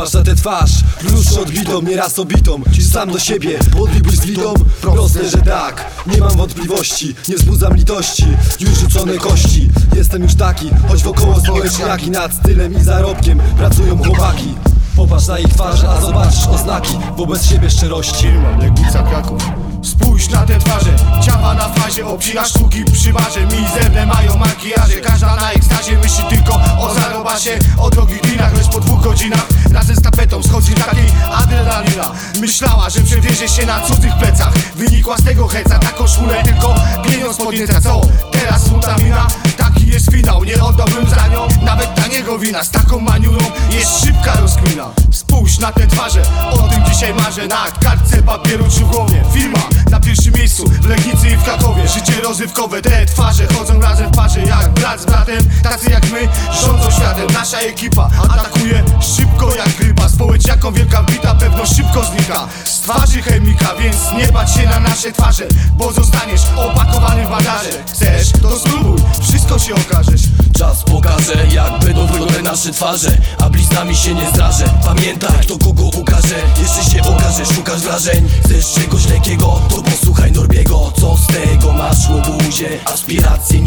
Popatrz na tę twarz, krótszą odbitą, nieraz obitą. Ci sam do siebie, podlibuj z widą. Proste, że tak, nie mam wątpliwości Nie wzbudzam litości, już rzucone kości. Jestem już taki, choć wokoło społeczniaki Nad stylem i zarobkiem pracują chłopaki. Popatrz na ich twarze, a zobaczysz oznaki Wobec siebie szczerości. Legnica Kraków. Spójrz na fazie Obcina sztuki przy barze, mizerne mają makijaże. Każda na ekstazie myśli tylko o zarobasie. O drogich dinach, lecz po dwóch godzinach. Razem z tapetą schodzi takiej adrenalina. Myślała, że przewiezie się na cudzych plecach. Wynikła z tego heca, taką szulę tylko pieniądz podnieca. Co? Teraz smutna? Taki jest finał, nie oddałbym za z taką maniurą jest szybka rozkmina. Spójrz na te twarze, o tym dzisiaj marzę. Na kartce papieru czy w głowie Firma na pierwszym miejscu w Legnicy i w Krakowie. Życie rozrywkowe, te twarze chodzą razem w parze. Jak brat z bratem, tacy jak my rządzą światem. Nasza ekipa atakuje szybko jak grypa. Społeczniaką wielka wbita pewność szybko znika twarzy chemika, więc nie bać się na nasze twarze Bo zostaniesz opakowany w bandaże Chcesz, to spróbuj, wszystko się. Okażesz Czas pokaże jak będą wyglądać nasze twarze A bliznami się nie zdarzę Pamiętaj kto kogo ukaże Jeszcze się okaże, szukasz wrażeń. Chcesz czegoś lekkiego, to posłuchaj Norbiego. Co z tego masz łobuzie? Aspiracje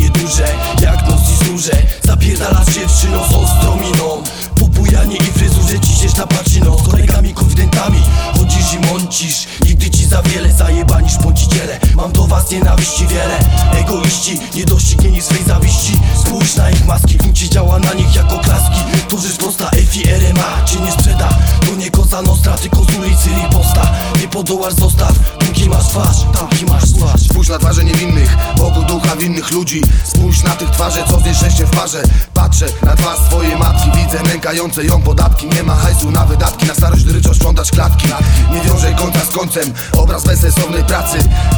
Mącisz Nigdy ci za wiele zajebanisz pociciele Mam do was nienawiści wiele. Egoiści, niedoścignieni swej zawiści. Spójrz na ich maski, ci działa na nich jako klaski. To rzecz prosta, FIRMA cię nie sprzeda. To nie koza nostra, tylko z ulicy riposta. Nie podołasz, zostaw, póki masz twarz Póki masz twarz. Spójrz na twarze niewinnych, Bogu ducha winnych ludzi. Spójrz na tych twarze, co z nieszczęściem w parze. Patrzę na twarz swojej matki, widzę nękające ją podatki. Nie ma hajsu na wydatki, na starość ryczą sprzątać klatki. Nie z końcem, obraz bezsensownej pracy.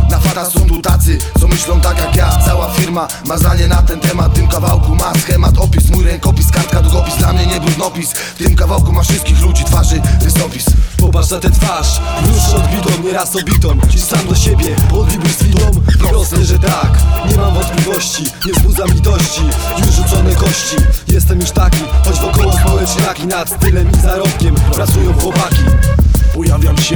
Na fata są tu tacy, co myślą tak jak ja. Cała firma ma zdanie na ten temat. Tym kawałku ma schemat, opis, mój rękopis Kartka, długopis, dla mnie nie brudnopis. W tym kawałku ma wszystkich ludzi, twarzy, rysopis. Popatrz na tę twarz, już odbitą, nieraz obitą. Ci sam do siebie, podlibuj z winą Proste, że tak, nie mam wątpliwości. Nie wzbudzam litości, już rzucone kości. Jestem już taki, choć wokoło społeczniaki Nad stylem i zarobkiem pracują chłopaki Pojawiam się,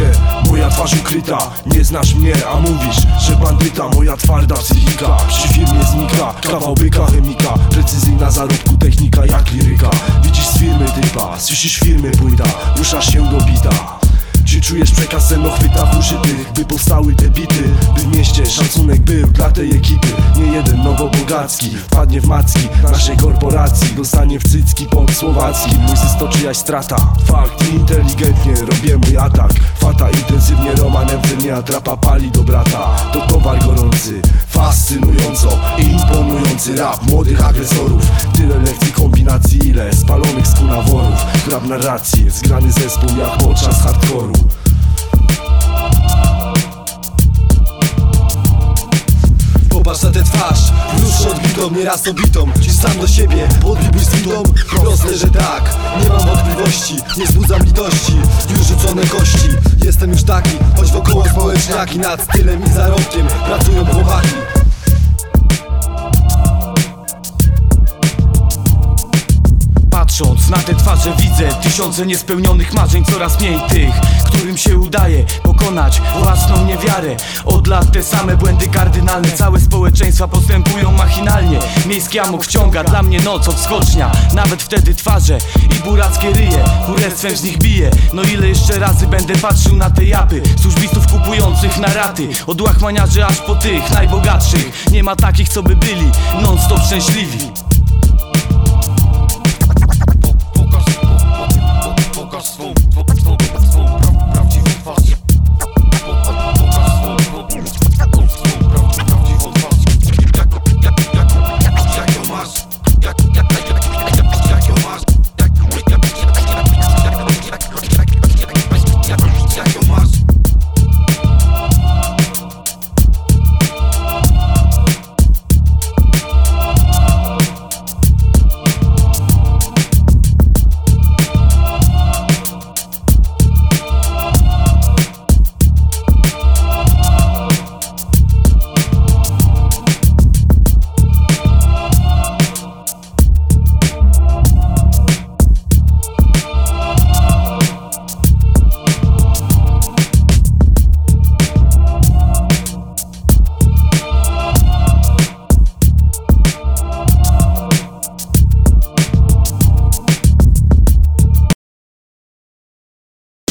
moja twarz ukryta. Nie znasz mnie, a mówisz, że bandyta. Moja twarda psychika, przy firmie znika. Kawał byka, chemika, precyzyjna zarobku Technika jak liryka, widzisz z firmy typa Słyszysz firmy płyta, ruszasz się do bita czy czujesz przekaz sen chwytach użytych By powstały te bity. By w mieście szacunek był dla tej ekipy. Nie jeden nowobogacki Wpadnie w macki naszej korporacji Dostanie w cycki pod słowacki Mój to czyjaś strata. Fakt inteligentnie robię mój atak. Fata intensywnie Romanem mnie atrapa pali do brata. To towar gorący Fascynująco imponujący rap Młodych agresorów. Tyle lekcji kombinacji ile Spalonych skunaworów Grab narrację Zgrany zespół jak podczas hardkoru Popatrz na tę twarz, już odbitą, nieraz obitą. Ci sam do siebie, podlibuj z widą Proste, że tak, nie mam wątpliwości. Nie wzbudzam litości, już rzucone kości. Jestem już taki, choć wokoło społeczniaki Nad stylem i zarobkiem pracują chłopaki Patrząc na te twarze widzę tysiące niespełnionych marzeń Coraz mniej tych, którym się udaje pokonać własną niewiarę. Od lat te same błędy kardynalne Całe społeczeństwa postępują machinalnie. Miejski amok wciąga dla mnie noc odskocznia Nawet wtedy twarze i burackie ryje Kurestwem z nich bije. No ile jeszcze razy będę patrzył na te japy Służbistów kupujących na raty Od łachmaniarzy aż po tych najbogatszych. Nie ma takich co by byli non stop szczęśliwi got,